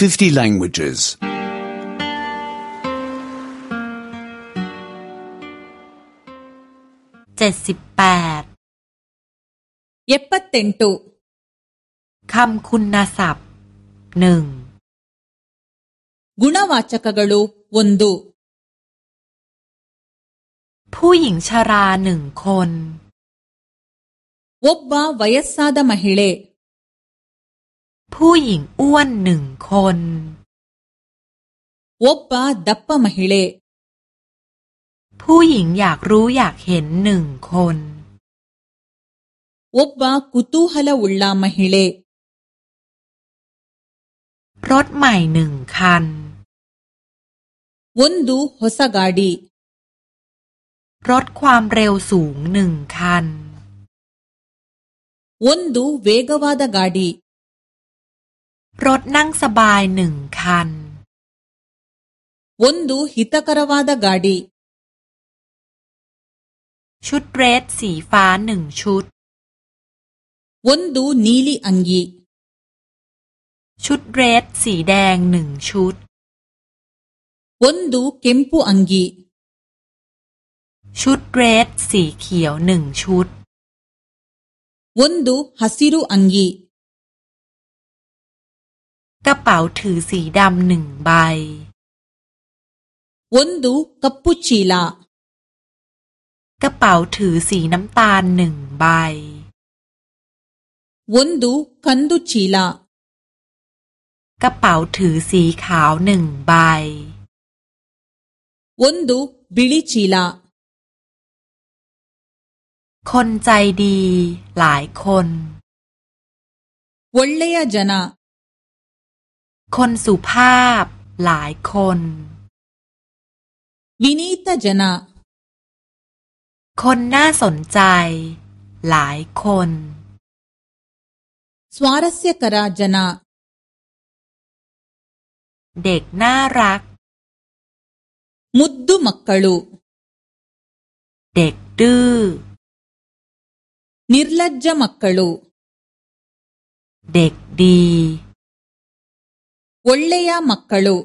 50 languages. เจ็ดสิบแปด ಎಪ್ಪತ್ತೆಂಟು คำคุณศัพท์หนึ่ง ಗುಣವಾಚಕಗಳು ಒಂದು ผู้หญิงชราหนึ่งคน ಒಬ್ಬ ವಯಸ್ಸಾದ ಮಹಿಳೆ ผู้หญิงอ้วนหนึ่งคนวบบาดับปะมหิเลผู้หญิงอยากรู้อยากเห็นหนึ่งคนวบบากุตูฮลาวุลลามหิเลรถใหม่หนึ่งคันวันดูฮสกาดีรถความเร็วสูงหนึ่งคันวันดูเวกวาดกาดี รถนั่งสบายหนึ่งคัน ಒಂದು ಹಿತಕರವಾದ ಗಾಡಿ ชุดเดรสสีฟ้าหนึ่งชุด ಒಂದು ನೀಲಿ ಅಂಗಿ ชุดเดรสสีแดงหนึ่งชุด ಒಂದು ಕೆಂಪು ಅಂಗಿ ชุดเดรสสีเขียวหนึ่งชุด ಒಂದು ಹಸಿರು ಅಂಗಿ ก ระเป๋าถือสีดำหนึ่งใบ ಒಂದು ಕಪ್ಪು ಚೀಲ กระเป๋าถือสีน้ำตาลหนึ่งใบ ಒಂದು ಕಂದು ಚೀಲ กระเป๋าถือสีขาวหนึ่งใบ ಒಂದು ಬಿಳಿ ಚೀಲ คนใจดีหลายคน ಒಳ್ಳೆಯ ಜನ คนสุภาพหลายคน ವಿನೀತ ಜನ คนน่าสนใจ หลายคน ಸ್ವಾರಸ್ಯಕರ ಜನ เด็กน่ารัก ಮುದ್ದು ಮಕ್ಕಳು เด็กดื้อ ನಿರ್ಲಜ್ಜ ಮಕ್ಕಳು เด็กดี ಒಳ್ಳೆಯ ಮಕ್ಕಳು